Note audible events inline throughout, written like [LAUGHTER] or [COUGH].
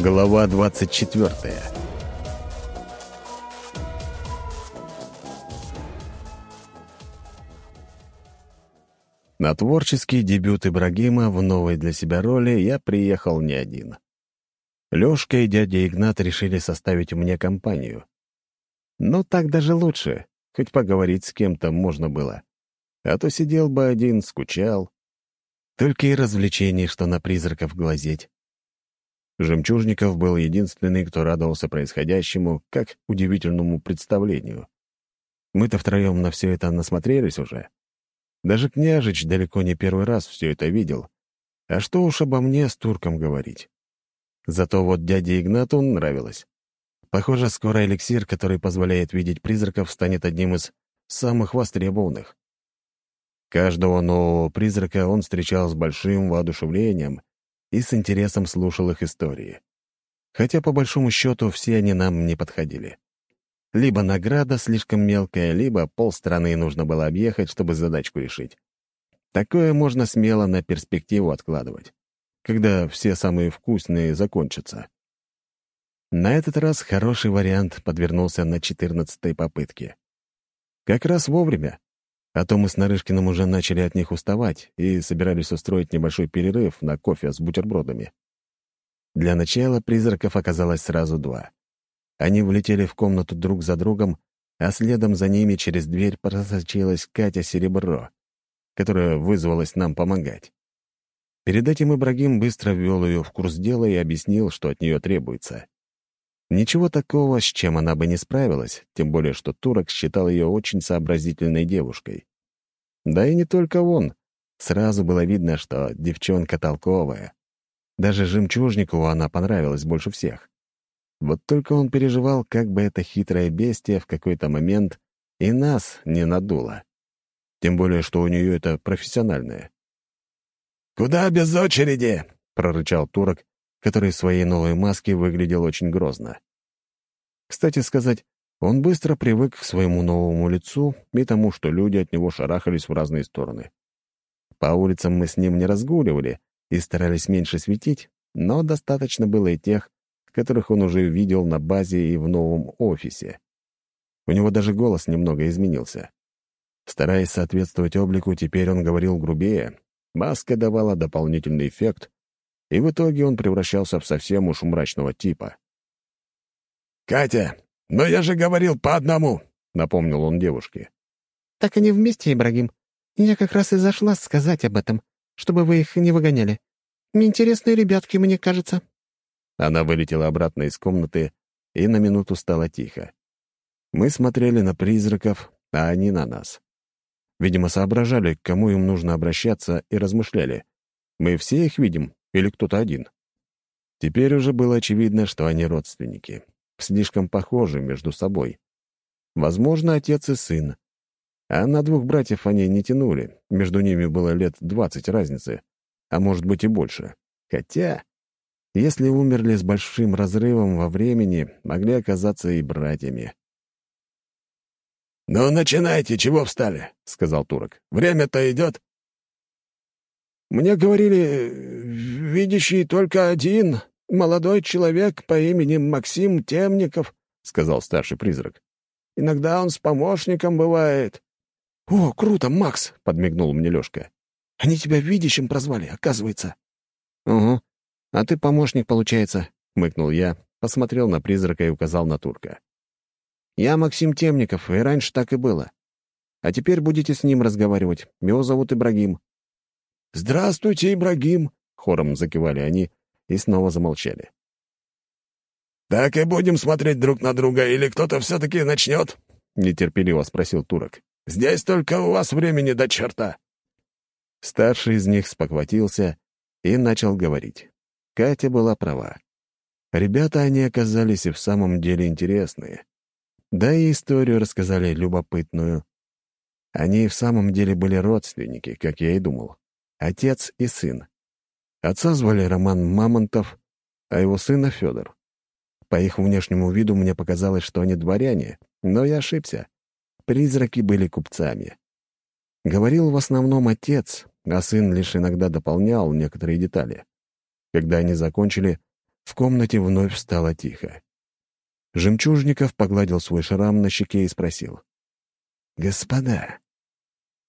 Глава 24 На творческий дебют Ибрагима в новой для себя роли я приехал не один. Лёшка и дядя Игнат решили составить мне компанию. Но так даже лучше, хоть поговорить с кем-то можно было. А то сидел бы один, скучал. Только и развлечений, что на призраков глазеть. Жемчужников был единственный, кто радовался происходящему, как удивительному представлению. Мы-то втроем на все это насмотрелись уже. Даже княжич далеко не первый раз все это видел. А что уж обо мне с турком говорить. Зато вот дяде Игнату нравилось. Похоже, скоро эликсир, который позволяет видеть призраков, станет одним из самых востребованных. Каждого нового призрака он встречал с большим воодушевлением и с интересом слушал их истории. Хотя, по большому счету, все они нам не подходили. Либо награда слишком мелкая, либо полстраны нужно было объехать, чтобы задачку решить. Такое можно смело на перспективу откладывать, когда все самые вкусные закончатся. На этот раз хороший вариант подвернулся на четырнадцатой попытке. Как раз вовремя, а то мы с Нарышкиным уже начали от них уставать и собирались устроить небольшой перерыв на кофе с бутербродами. Для начала призраков оказалось сразу два. Они влетели в комнату друг за другом, а следом за ними через дверь просочилась Катя Серебро, которая вызвалась нам помогать. Перед этим Ибрагим быстро ввел ее в курс дела и объяснил, что от нее требуется. Ничего такого, с чем она бы не справилась, тем более что турок считал ее очень сообразительной девушкой. Да и не только он. Сразу было видно, что девчонка толковая. Даже жемчужнику она понравилась больше всех. Вот только он переживал, как бы эта хитрая бестия в какой-то момент и нас не надула. Тем более, что у нее это профессиональное. «Куда без очереди?» — прорычал турок, который в своей новой маске выглядел очень грозно. Кстати сказать, он быстро привык к своему новому лицу и тому, что люди от него шарахались в разные стороны. По улицам мы с ним не разгуливали и старались меньше светить, но достаточно было и тех, которых он уже видел на базе и в новом офисе. У него даже голос немного изменился. Стараясь соответствовать облику, теперь он говорил грубее, маска давала дополнительный эффект, и в итоге он превращался в совсем уж мрачного типа. «Катя, но я же говорил по одному!» — напомнил он девушке. «Так они вместе, Ибрагим. Я как раз и зашла сказать об этом, чтобы вы их не выгоняли. Интересные ребятки, мне кажется». Она вылетела обратно из комнаты, и на минуту стало тихо. Мы смотрели на призраков, а они на нас. Видимо, соображали, к кому им нужно обращаться, и размышляли. Мы все их видим или кто-то один? Теперь уже было очевидно, что они родственники. Слишком похожи между собой. Возможно, отец и сын. А на двух братьев они не тянули. Между ними было лет двадцать разницы. А может быть и больше. Хотя... Если умерли с большим разрывом во времени, могли оказаться и братьями. «Ну, начинайте, чего встали?» — сказал турок. «Время-то идет». «Мне говорили, видящий только один, молодой человек по имени Максим Темников», — сказал старший призрак. «Иногда он с помощником бывает». «О, круто, Макс!» — подмигнул мне Лёшка. «Они тебя видящим прозвали, оказывается». «Угу. «А ты помощник, получается», — хмыкнул я, посмотрел на призрака и указал на турка. «Я Максим Темников, и раньше так и было. А теперь будете с ним разговаривать. Его зовут Ибрагим». «Здравствуйте, Ибрагим», — хором закивали они и снова замолчали. «Так и будем смотреть друг на друга, или кто-то все-таки начнет?» — нетерпеливо спросил турок. «Здесь только у вас времени до черта». Старший из них спохватился и начал говорить. Катя была права. Ребята они оказались и в самом деле интересные. Да и историю рассказали любопытную. Они в самом деле были родственники, как я и думал. Отец и сын. Отца звали Роман Мамонтов, а его сына — Федор. По их внешнему виду мне показалось, что они дворяне, но я ошибся. Призраки были купцами. Говорил в основном отец, а сын лишь иногда дополнял некоторые детали. Когда они закончили, В комнате вновь стало тихо. Жемчужников погладил свой шрам на щеке и спросил. «Господа,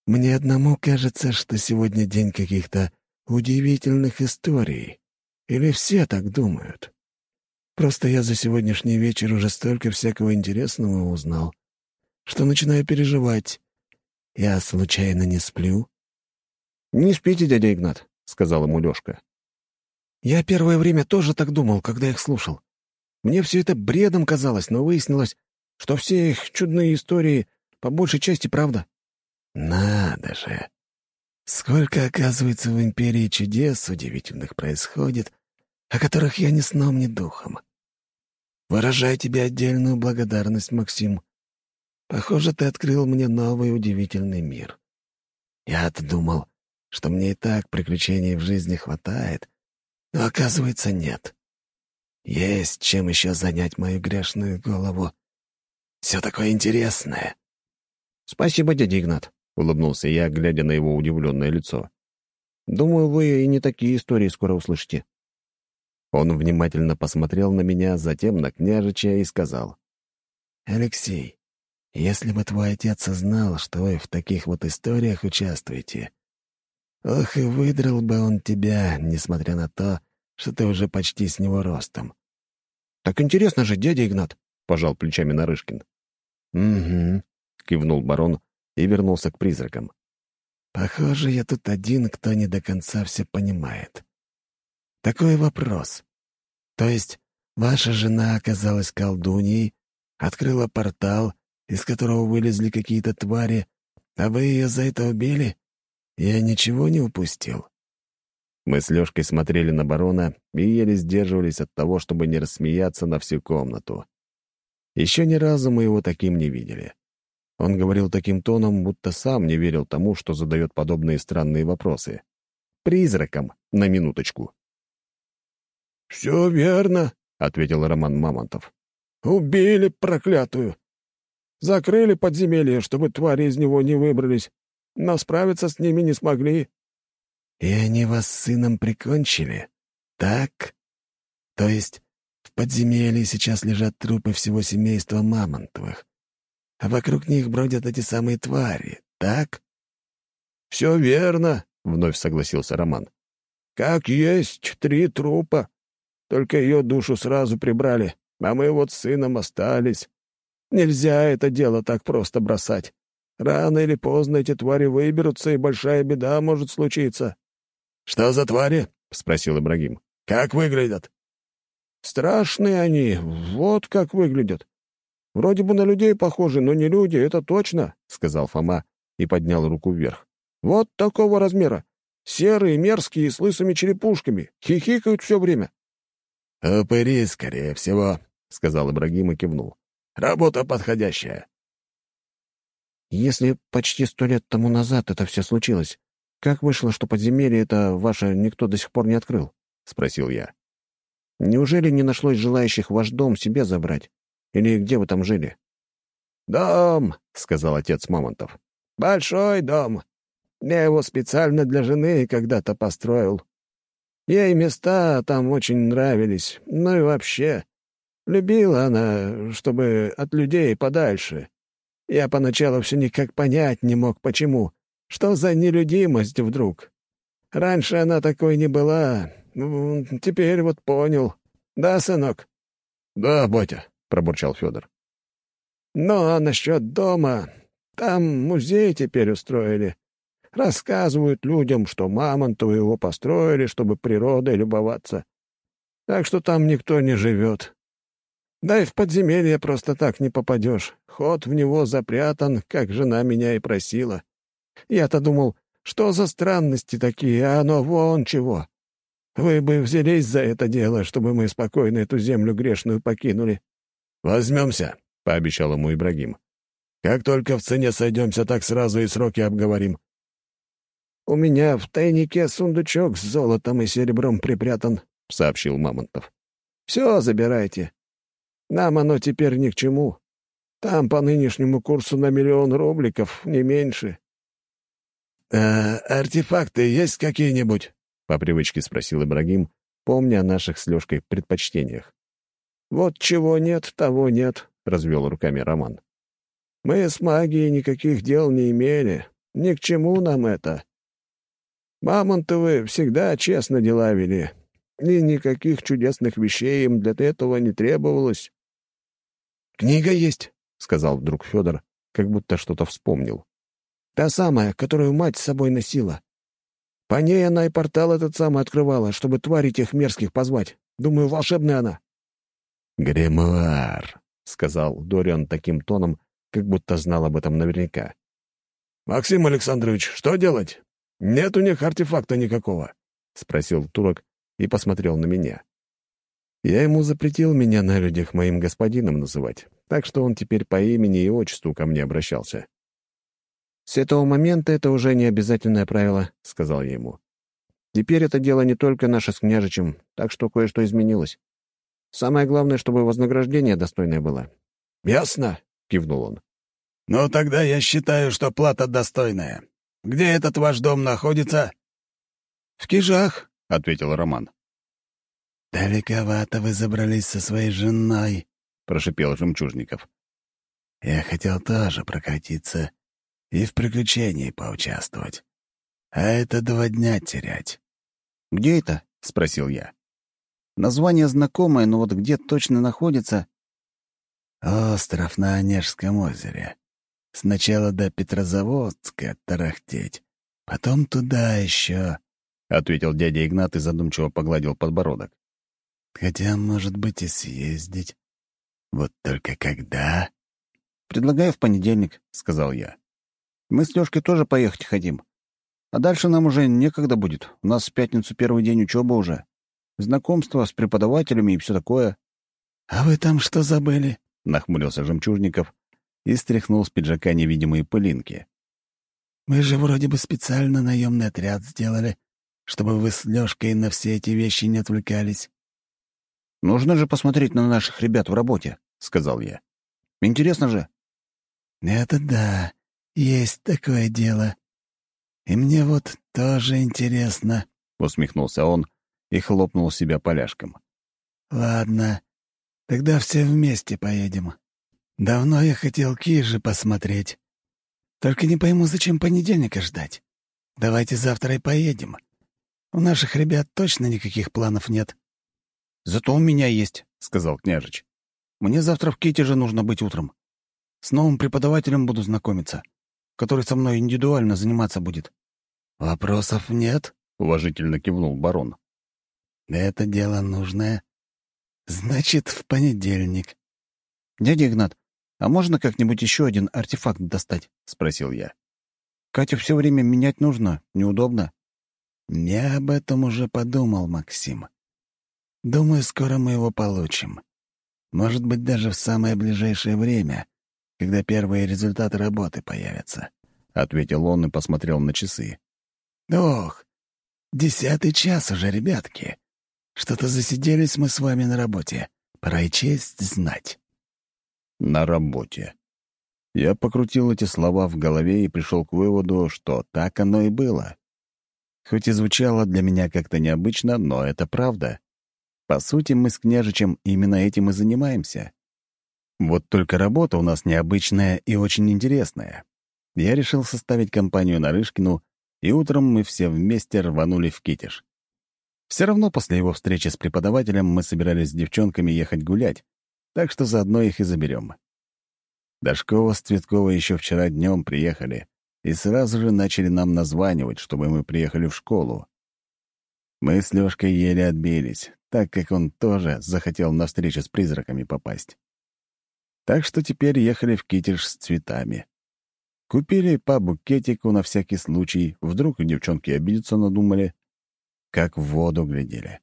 мне одному кажется, что сегодня день каких-то удивительных историй. Или все так думают? Просто я за сегодняшний вечер уже столько всякого интересного узнал, что начинаю переживать. Я случайно не сплю?» «Не спите, дядя Игнат», — сказал ему Лёшка. «Я первое время тоже так думал, когда их слушал. Мне все это бредом казалось, но выяснилось, что все их чудные истории по большей части правда». «Надо же! Сколько, оказывается, в Империи чудес удивительных происходит, о которых я ни сном, ни духом. Выражаю тебе отдельную благодарность, Максим. Похоже, ты открыл мне новый удивительный мир. Я-то думал, что мне и так приключений в жизни хватает, но, оказывается, нет. Есть чем еще занять мою грешную голову. Все такое интересное. «Спасибо, дядя Игнат», — улыбнулся я, глядя на его удивленное лицо. «Думаю, вы и не такие истории скоро услышите». Он внимательно посмотрел на меня, затем на княжича и сказал. «Алексей, если бы твой отец знал, что вы в таких вот историях участвуете, ох, и выдрал бы он тебя, несмотря на то, что ты уже почти с него ростом». «Так интересно же, дядя Игнат», — пожал плечами Нарышкин. «Угу», — кивнул барон и вернулся к призракам. «Похоже, я тут один, кто не до конца все понимает. Такой вопрос. То есть ваша жена оказалась колдуньей, открыла портал, из которого вылезли какие-то твари, а вы ее за это убили? Я ничего не упустил?» Мы с Лёшкой смотрели на барона и еле сдерживались от того, чтобы не рассмеяться на всю комнату. Еще ни разу мы его таким не видели. Он говорил таким тоном, будто сам не верил тому, что задает подобные странные вопросы. Призраком, на минуточку. «Все верно», — ответил Роман Мамонтов. «Убили проклятую. Закрыли подземелье, чтобы твари из него не выбрались, но справиться с ними не смогли». «И они вас с сыном прикончили? Так? То есть в подземелье сейчас лежат трупы всего семейства Мамонтовых, а вокруг них бродят эти самые твари, так?» «Все верно», — вновь согласился Роман. «Как есть три трупа. Только ее душу сразу прибрали, а мы вот с сыном остались. Нельзя это дело так просто бросать. Рано или поздно эти твари выберутся, и большая беда может случиться». «Что за твари?» — спросил Ибрагим. «Как выглядят?» «Страшные они, вот как выглядят. Вроде бы на людей похожи, но не люди, это точно», — сказал Фома и поднял руку вверх. «Вот такого размера. Серые, мерзкие, с лысыми черепушками. Хихикают все время». «Упыри, скорее всего», — сказал Ибрагим и кивнул. «Работа подходящая». «Если почти сто лет тому назад это все случилось, как вышло, что подземелье это ваше никто до сих пор не открыл?» — спросил я. «Неужели не нашлось желающих ваш дом себе забрать? Или где вы там жили?» «Дом», — сказал отец Мамонтов. «Большой дом. Я его специально для жены когда-то построил. Ей места там очень нравились, ну и вообще. Любила она, чтобы от людей подальше. Я поначалу все никак понять не мог, почему. Что за нелюдимость вдруг? Раньше она такой не была. Теперь вот понял. Да, сынок?» «Да, батя», — пробурчал Федор. «Ну, а насчет дома... Там музей теперь устроили. Рассказывают людям, что Мамонтовы его построили, чтобы природой любоваться. Так что там никто не живет. Да и в подземелье просто так не попадешь. Ход в него запрятан, как жена меня и просила. Я-то думал, что за странности такие, а оно вон чего. Вы бы взялись за это дело, чтобы мы спокойно эту землю грешную покинули. «Возьмемся», — пообещал ему Ибрагим. «Как только в цене сойдемся, так сразу и сроки обговорим. «У меня в тайнике сундучок с золотом и серебром припрятан», — сообщил Мамонтов. «Все забирайте. Нам оно теперь ни к чему. Там по нынешнему курсу на миллион рубликов, не меньше». «А артефакты есть какие-нибудь?» — по привычке спросил Ибрагим, помня о наших с Лёшкой предпочтениях. «Вот чего нет, того нет», — развел руками Роман. «Мы с магией никаких дел не имели. Ни к чему нам это. Мамонтовы всегда честно дела вели, и никаких чудесных вещей им для этого не требовалось». «Книга есть», — сказал вдруг Федор, как будто что-то вспомнил. «Та самая, которую мать с собой носила. По ней она и портал этот самый открывала, чтобы тварей тех мерзких позвать. Думаю, волшебная она». «Гримуар», — сказал Дориан таким тоном, как будто знал об этом наверняка. «Максим Александрович, что делать? Нет у них артефакта никакого», — спросил турок и посмотрел на меня. Я ему запретил меня на людях моим господином называть, так что он теперь по имени и отчеству ко мне обращался. «С этого момента это уже не обязательное правило», — сказал я ему. «Теперь это дело не только наше с княжичем, так что кое-что изменилось. Самое главное, чтобы вознаграждение достойное было». «Ясно», — кивнул он. «Ну, тогда я считаю, что плата достойная. Где этот ваш дом находится?» «В Кижах», — ответил Роман. «Далековато вы забрались со своей женой», — прошипел Жемчужников. «Я хотел тоже прокатиться и в приключении поучаствовать. А это два дня терять». «Где это?» — спросил я. «Название знакомое, но вот где точно находится...» «Остров на Онежском озере. Сначала до Петрозаводска тарахтеть, потом туда еще», — ответил дядя Игнат и задумчиво погладил подбородок. «Хотя, может быть, и съездить. Вот только когда?» «Предлагаю в понедельник», — сказал я. Мы с Лёшкой тоже поехать хотим. А дальше нам уже некогда будет. У нас в пятницу первый день учебы уже. Знакомство с преподавателями и все такое». «А вы там что забыли?» — нахмурился Жемчужников и стряхнул с пиджака невидимые пылинки. «Мы же вроде бы специально наемный отряд сделали, чтобы вы с Лёшкой на все эти вещи не отвлекались». «Нужно же посмотреть на наших ребят в работе», — сказал я. «Интересно же». «Это да. «Есть такое дело. И мне вот тоже интересно», — усмехнулся он и хлопнул себя поляшком. «Ладно, тогда все вместе поедем. Давно я хотел Кижи посмотреть. Только не пойму, зачем понедельника ждать. Давайте завтра и поедем. У наших ребят точно никаких планов нет». «Зато у меня есть», — сказал княжич. «Мне завтра в Китеже нужно быть утром. С новым преподавателем буду знакомиться который со мной индивидуально заниматься будет». «Вопросов нет?» — уважительно кивнул барон. «Это дело нужное. Значит, в понедельник». «Дядя Игнат, а можно как-нибудь еще один артефакт достать?» — спросил я. «Катю все время менять нужно, неудобно». «Я об этом уже подумал, Максим. Думаю, скоро мы его получим. Может быть, даже в самое ближайшее время, когда первые результаты работы появятся», — ответил он и посмотрел на часы. «Ох, десятый час уже, ребятки. Что-то засиделись мы с вами на работе. Пора и честь знать». «На работе». Я покрутил эти слова в голове и пришел к выводу, что так оно и было. Хоть и звучало для меня как-то необычно, но это правда. По сути, мы с княжичем именно этим и занимаемся. Вот только работа у нас необычная и очень интересная. Я решил составить компанию Нарышкину, и утром мы все вместе рванули в Китеж. Все равно после его встречи с преподавателем мы собирались с девчонками ехать гулять, так что заодно их и заберем. Дашкова с Цветкова еще вчера днем приехали и сразу же начали нам названивать, чтобы мы приехали в школу. Мы с Лёшкой еле отбились, так как он тоже захотел на встречу с призраками попасть. Так что теперь ехали в Китеж с цветами. Купили по букетику на всякий случай, вдруг девчонки обидеться надумали. Как в воду глядели.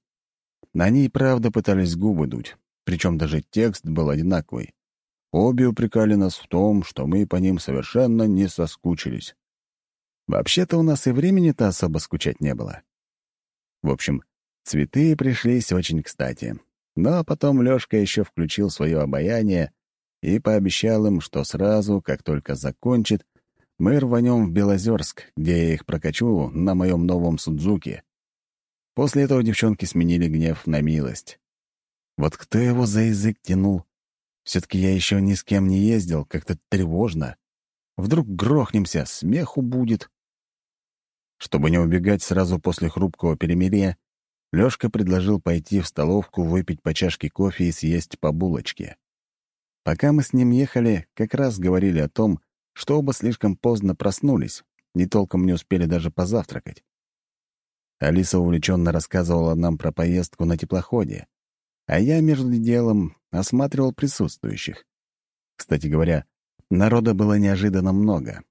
Они и правда пытались губы дуть, причем даже текст был одинаковый. Обе упрекали нас в том, что мы по ним совершенно не соскучились. Вообще-то у нас и времени-то особо скучать не было. В общем, цветы пришлись очень кстати. Но потом Лёшка еще включил свое обаяние и пообещал им, что сразу, как только закончит, мы рванем в Белозерск, где я их прокачу на моем новом Судзуке. После этого девчонки сменили гнев на милость. Вот кто его за язык тянул? Все-таки я еще ни с кем не ездил, как-то тревожно. Вдруг грохнемся, смеху будет. Чтобы не убегать сразу после хрупкого перемирия, Лёшка предложил пойти в столовку, выпить по чашке кофе и съесть по булочке. Пока мы с ним ехали, как раз говорили о том, что оба слишком поздно проснулись, не толком не успели даже позавтракать. Алиса увлеченно рассказывала нам про поездку на теплоходе, а я между делом осматривал присутствующих. Кстати говоря, народа было неожиданно много.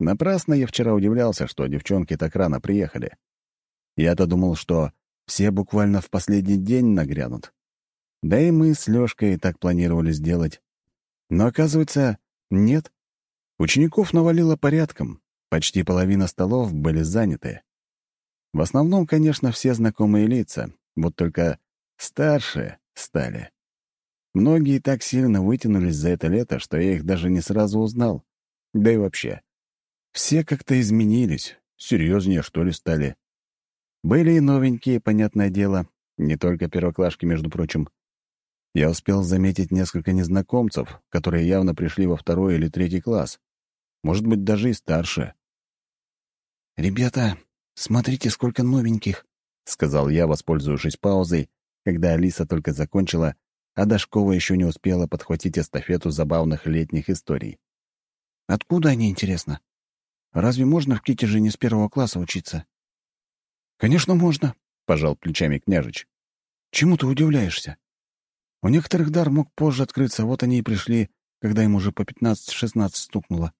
Напрасно я вчера удивлялся, что девчонки так рано приехали. Я-то думал, что все буквально в последний день нагрянут. Да и мы с Лёшкой так планировали сделать. Но оказывается, нет. Учеников навалило порядком. Почти половина столов были заняты. В основном, конечно, все знакомые лица, вот только старшие стали. Многие так сильно вытянулись за это лето, что я их даже не сразу узнал. Да и вообще. Все как-то изменились, серьезнее, что ли, стали. Были и новенькие, понятное дело, не только первоклашки, между прочим. Я успел заметить несколько незнакомцев, которые явно пришли во второй или третий класс. Может быть, даже и старше. «Ребята, смотрите, сколько новеньких», — сказал я, воспользовавшись паузой, когда Алиса только закончила, а Дашкова еще не успела подхватить эстафету забавных летних историй. «Откуда они, интересно? Разве можно в Китеже не с первого класса учиться?» «Конечно, можно», — пожал плечами княжич. «Чему ты удивляешься? У некоторых дар мог позже открыться, вот они и пришли, когда им уже по пятнадцать-шестнадцать стукнуло».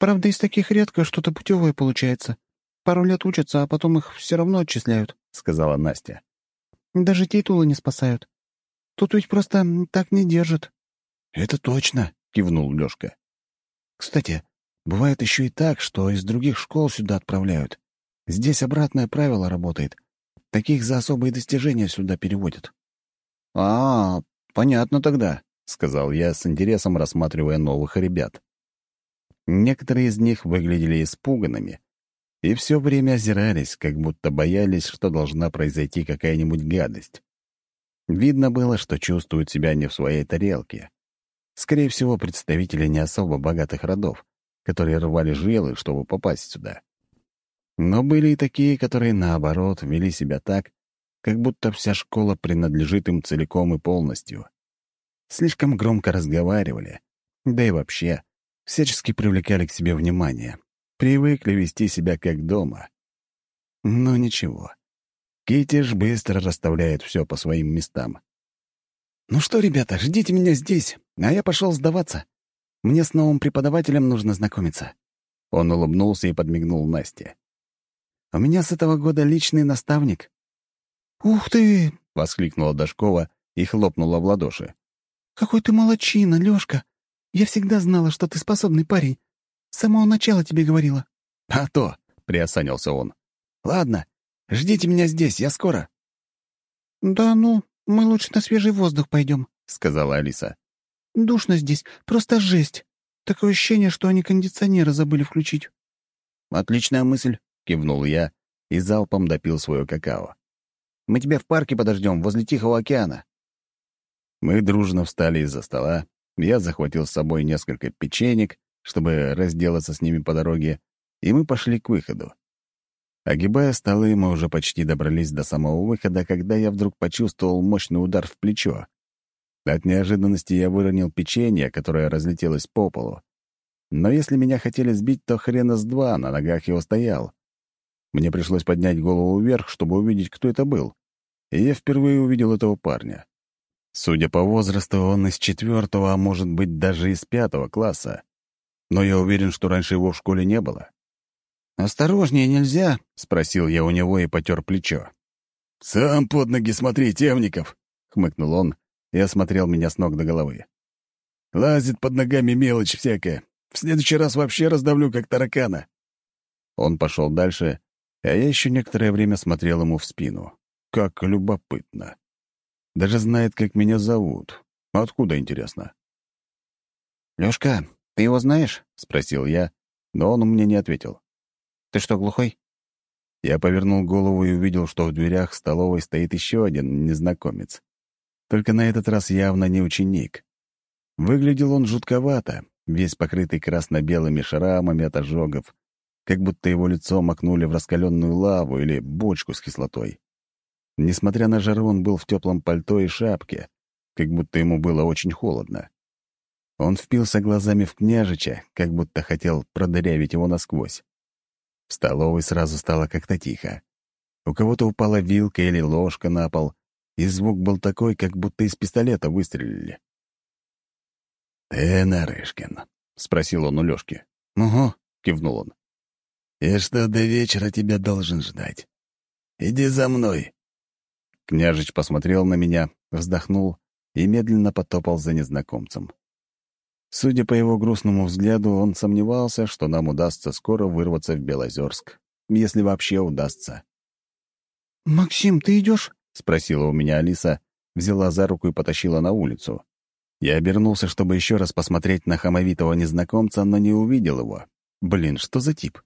«Правда, из таких редко что-то путевое получается. Пару лет учатся, а потом их все равно отчисляют», — сказала Настя. «Даже титулы не спасают. Тут ведь просто так не держат». «Это точно», — кивнул Лёшка. «Кстати, бывает еще и так, что из других школ сюда отправляют. Здесь обратное правило работает. Таких за особые достижения сюда переводят». «А, понятно тогда», — сказал я с интересом, рассматривая новых ребят. Некоторые из них выглядели испуганными и все время озирались, как будто боялись, что должна произойти какая-нибудь гадость. Видно было, что чувствуют себя не в своей тарелке. Скорее всего, представители не особо богатых родов, которые рвали жилы, чтобы попасть сюда. Но были и такие, которые, наоборот, вели себя так, как будто вся школа принадлежит им целиком и полностью. Слишком громко разговаривали, да и вообще, всячески привлекали к себе внимание, привыкли вести себя как дома. Но ничего. Китиш быстро расставляет все по своим местам. «Ну что, ребята, ждите меня здесь, а я пошел сдаваться. Мне с новым преподавателем нужно знакомиться». Он улыбнулся и подмигнул Насте. У меня с этого года личный наставник». «Ух ты!» — воскликнула Дашкова и хлопнула в ладоши. «Какой ты молочина, Лёшка! Я всегда знала, что ты способный парень. С самого начала тебе говорила». [LAUGHS] «А то!» — приосанился он. «Ладно, ждите меня здесь, я скоро». «Да ну, мы лучше на свежий воздух пойдем», — сказала Алиса. «Душно здесь, просто жесть. Такое ощущение, что они кондиционеры забыли включить». «Отличная мысль», — кивнул я и залпом допил свое какао. «Мы тебя в парке подождем, возле Тихого океана». Мы дружно встали из-за стола, я захватил с собой несколько печенек, чтобы разделаться с ними по дороге, и мы пошли к выходу. Огибая столы, мы уже почти добрались до самого выхода, когда я вдруг почувствовал мощный удар в плечо. От неожиданности я выронил печенье, которое разлетелось по полу. Но если меня хотели сбить, то хрена с два, на ногах я устоял. Мне пришлось поднять голову вверх, чтобы увидеть, кто это был. И я впервые увидел этого парня. Судя по возрасту, он из четвертого, а может быть, даже из пятого класса. Но я уверен, что раньше его в школе не было. «Осторожнее нельзя?» — спросил я у него и потер плечо. «Сам под ноги смотри, темников!» — хмыкнул он и осмотрел меня с ног до головы. «Лазит под ногами мелочь всякая. В следующий раз вообще раздавлю, как таракана». Он пошел дальше, а я еще некоторое время смотрел ему в спину. Как любопытно. Даже знает, как меня зовут. Откуда, интересно? «Лёшка, ты его знаешь?» — спросил я, но он мне не ответил. «Ты что, глухой?» Я повернул голову и увидел, что в дверях столовой стоит еще один незнакомец. Только на этот раз явно не ученик. Выглядел он жутковато, весь покрытый красно-белыми шрамами от ожогов, как будто его лицо макнули в раскаленную лаву или бочку с кислотой. Несмотря на жару, он был в теплом пальто и шапке, как будто ему было очень холодно. Он впился глазами в княжича, как будто хотел продырявить его насквозь. В столовой сразу стало как-то тихо. У кого-то упала вилка или ложка на пол, и звук был такой, как будто из пистолета выстрелили. «Ты, Нарышкин?» — спросил он у Лёшки. «Угу», — кивнул он. «И что до вечера тебя должен ждать? Иди за мной». Княжич посмотрел на меня, вздохнул и медленно потопал за незнакомцем. Судя по его грустному взгляду, он сомневался, что нам удастся скоро вырваться в Белозерск, если вообще удастся. «Максим, ты идешь? спросила у меня Алиса, взяла за руку и потащила на улицу. Я обернулся, чтобы еще раз посмотреть на хамовитого незнакомца, но не увидел его. Блин, что за тип?